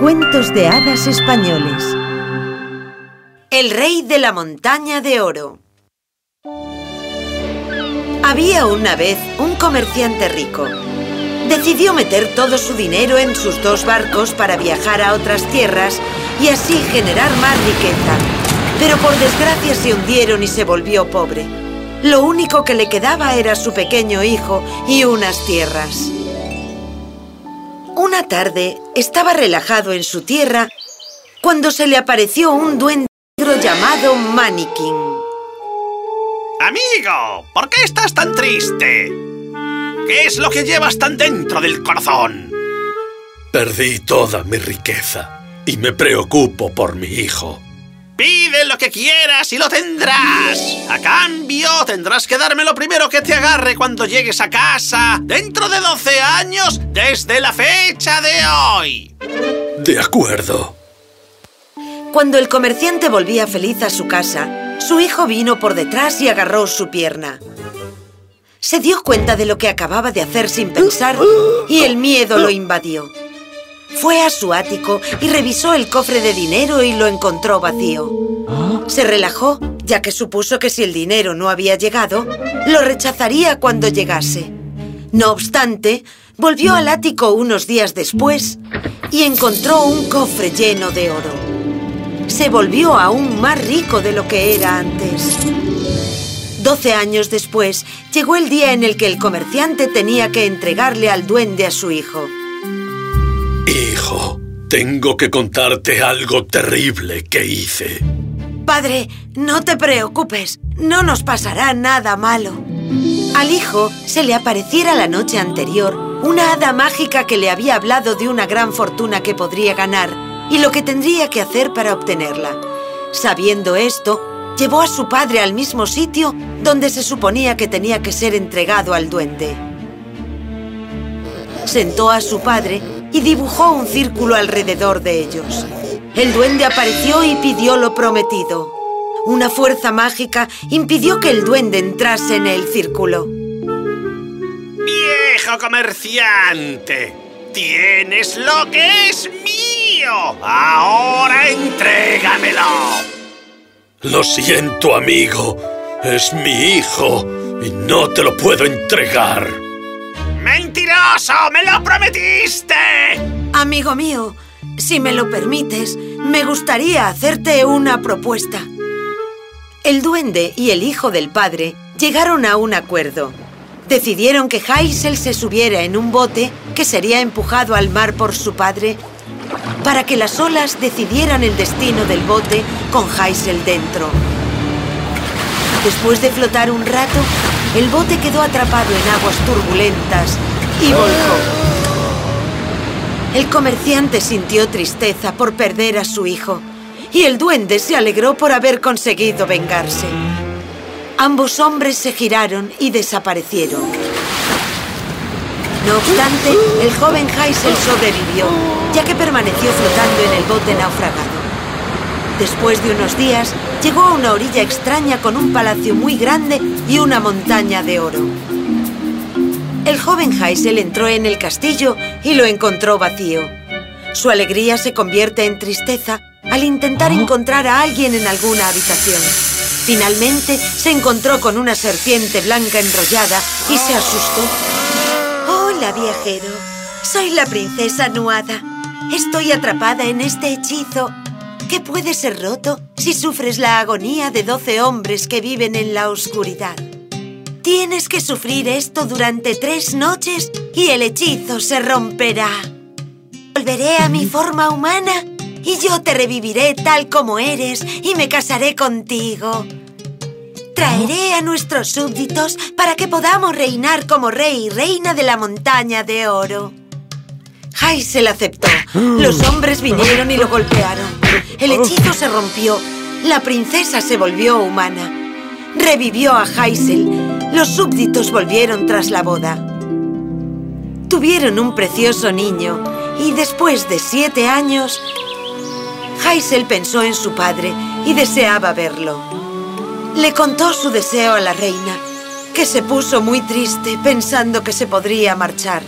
Cuentos de hadas españoles El rey de la montaña de oro Había una vez un comerciante rico. Decidió meter todo su dinero en sus dos barcos para viajar a otras tierras y así generar más riqueza. Pero por desgracia se hundieron y se volvió pobre. Lo único que le quedaba era su pequeño hijo y unas tierras. Una tarde estaba relajado en su tierra cuando se le apareció un duende negro llamado Manikin. Amigo, ¿por qué estás tan triste? ¿Qué es lo que llevas tan dentro del corazón? Perdí toda mi riqueza y me preocupo por mi hijo. Pide lo que quieras y lo tendrás. A cambio, tendrás que darme lo primero que te agarre cuando llegues a casa dentro de 12 años desde la fecha de hoy. De acuerdo. Cuando el comerciante volvía feliz a su casa, su hijo vino por detrás y agarró su pierna. Se dio cuenta de lo que acababa de hacer sin pensar y el miedo lo invadió. Fue a su ático y revisó el cofre de dinero y lo encontró vacío. Se relajó, ya que supuso que si el dinero no había llegado, lo rechazaría cuando llegase. No obstante, volvió al ático unos días después y encontró un cofre lleno de oro. Se volvió aún más rico de lo que era antes. Doce años después, llegó el día en el que el comerciante tenía que entregarle al duende a su hijo. Tengo que contarte algo terrible que hice. Padre, no te preocupes. No nos pasará nada malo. Al hijo se le apareciera la noche anterior una hada mágica que le había hablado de una gran fortuna que podría ganar y lo que tendría que hacer para obtenerla. Sabiendo esto, llevó a su padre al mismo sitio donde se suponía que tenía que ser entregado al duende. Sentó a su padre y dibujó un círculo alrededor de ellos. El duende apareció y pidió lo prometido. Una fuerza mágica impidió que el duende entrase en el círculo. ¡Viejo comerciante! ¡Tienes lo que es mío! ¡Ahora entrégamelo! Lo siento, amigo. Es mi hijo y no te lo puedo entregar. ¡Mentiroso! ¡Me lo prometiste! Amigo mío, si me lo permites, me gustaría hacerte una propuesta. El duende y el hijo del padre llegaron a un acuerdo. Decidieron que Haisel se subiera en un bote que sería empujado al mar por su padre para que las olas decidieran el destino del bote con Haisel dentro. Después de flotar un rato, el bote quedó atrapado en aguas turbulentas y volcó. El comerciante sintió tristeza por perder a su hijo y el duende se alegró por haber conseguido vengarse. Ambos hombres se giraron y desaparecieron. No obstante, el joven Haisel sobrevivió, ya que permaneció flotando en el bote naufragado. Después de unos días, llegó a una orilla extraña con un palacio muy grande y una montaña de oro. El joven Haisel entró en el castillo y lo encontró vacío. Su alegría se convierte en tristeza al intentar encontrar a alguien en alguna habitación. Finalmente, se encontró con una serpiente blanca enrollada y se asustó. Hola, viajero. Soy la princesa Nuada. Estoy atrapada en este hechizo que puede ser roto si sufres la agonía de doce hombres que viven en la oscuridad. Tienes que sufrir esto durante tres noches y el hechizo se romperá. Volveré a mi forma humana y yo te reviviré tal como eres y me casaré contigo. Traeré a nuestros súbditos para que podamos reinar como rey y reina de la montaña de oro. Haisel aceptó. Los hombres vinieron y lo golpearon. El hechizo se rompió. La princesa se volvió humana. Revivió a Haisel. Los súbditos volvieron tras la boda. Tuvieron un precioso niño y después de siete años, Haisel pensó en su padre y deseaba verlo. Le contó su deseo a la reina, que se puso muy triste pensando que se podría marchar.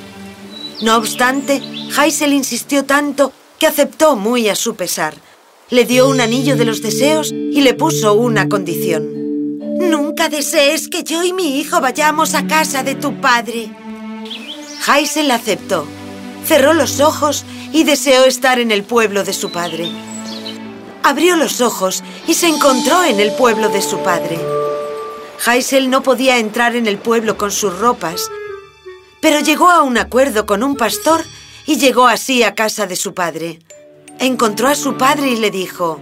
No obstante, Haisel insistió tanto que aceptó muy a su pesar. Le dio un anillo de los deseos y le puso una condición. Nunca desees que yo y mi hijo vayamos a casa de tu padre. Haisel aceptó. Cerró los ojos y deseó estar en el pueblo de su padre. Abrió los ojos y se encontró en el pueblo de su padre. Haisel no podía entrar en el pueblo con sus ropas, pero llegó a un acuerdo con un pastor y llegó así a casa de su padre. Encontró a su padre y le dijo,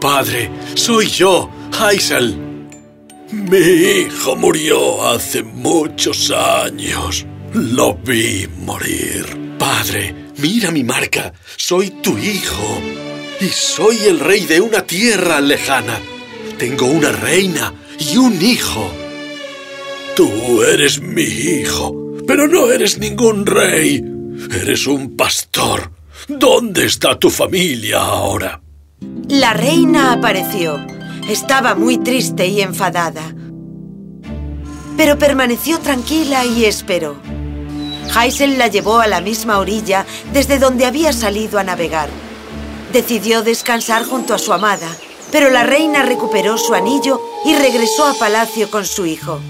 Padre, soy yo, Haisel. Mi hijo murió hace muchos años. Lo vi morir. Padre, mira mi marca. Soy tu hijo. Y soy el rey de una tierra lejana. Tengo una reina y un hijo. Tú eres mi hijo, pero no eres ningún rey. Eres un pastor. ¿Dónde está tu familia ahora? La reina apareció. Estaba muy triste y enfadada. Pero permaneció tranquila y esperó. Haisel la llevó a la misma orilla desde donde había salido a navegar. Decidió descansar junto a su amada, pero la reina recuperó su anillo y regresó a palacio con su hijo.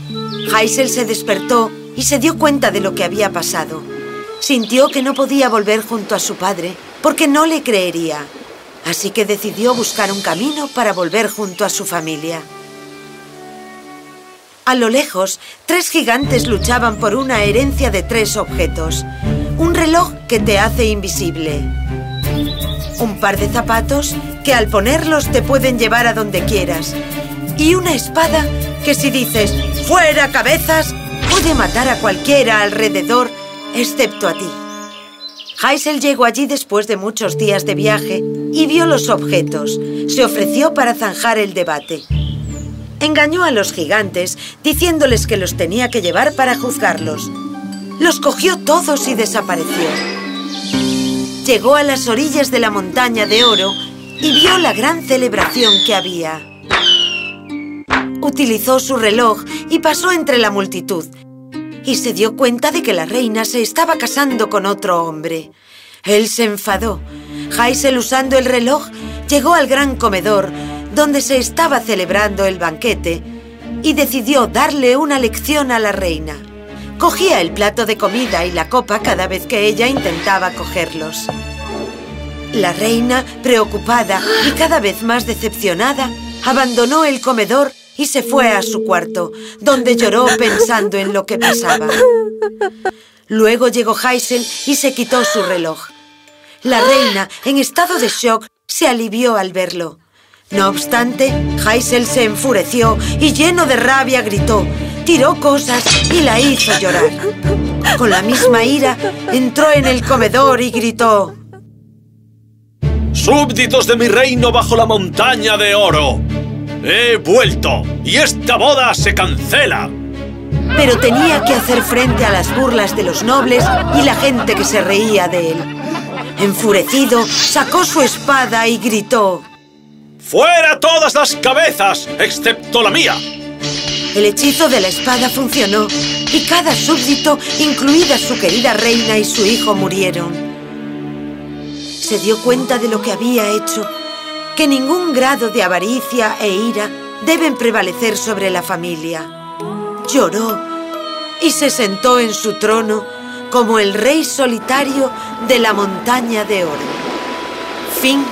Haisel se despertó y se dio cuenta de lo que había pasado. Sintió que no podía volver junto a su padre porque no le creería. Así que decidió buscar un camino para volver junto a su familia. A lo lejos, tres gigantes luchaban por una herencia de tres objetos. Un reloj que te hace invisible. Un par de zapatos que al ponerlos te pueden llevar a donde quieras. Y una espada que si dices ¡Fuera cabezas! puede matar a cualquiera alrededor, excepto a ti. Heisel llegó allí después de muchos días de viaje y vio los objetos. Se ofreció para zanjar el debate. Engañó a los gigantes diciéndoles que los tenía que llevar para juzgarlos. Los cogió todos y desapareció. Llegó a las orillas de la montaña de oro y vio la gran celebración que había. Utilizó su reloj y pasó entre la multitud, y se dio cuenta de que la reina se estaba casando con otro hombre. Él se enfadó. Haisel, usando el reloj, llegó al gran comedor donde se estaba celebrando el banquete y decidió darle una lección a la reina. Cogía el plato de comida y la copa cada vez que ella intentaba cogerlos. La reina, preocupada y cada vez más decepcionada, abandonó el comedor y se fue a su cuarto, donde lloró pensando en lo que pasaba. Luego llegó Haisel y se quitó su reloj. La reina, en estado de shock, se alivió al verlo. No obstante, Haisel se enfureció y lleno de rabia gritó, tiró cosas y la hizo llorar. Con la misma ira, entró en el comedor y gritó... ¡Súbditos de mi reino bajo la montaña de oro! ¡He vuelto! ¡Y esta boda se cancela! Pero tenía que hacer frente a las burlas de los nobles y la gente que se reía de él. Enfurecido, sacó su espada y gritó... ¡Fuera todas las cabezas, excepto la mía! El hechizo de la espada funcionó y cada súbdito, incluida su querida reina y su hijo, murieron. Se dio cuenta de lo que había hecho que ningún grado de avaricia e ira deben prevalecer sobre la familia. Lloró y se sentó en su trono como el rey solitario de la montaña de oro. Fin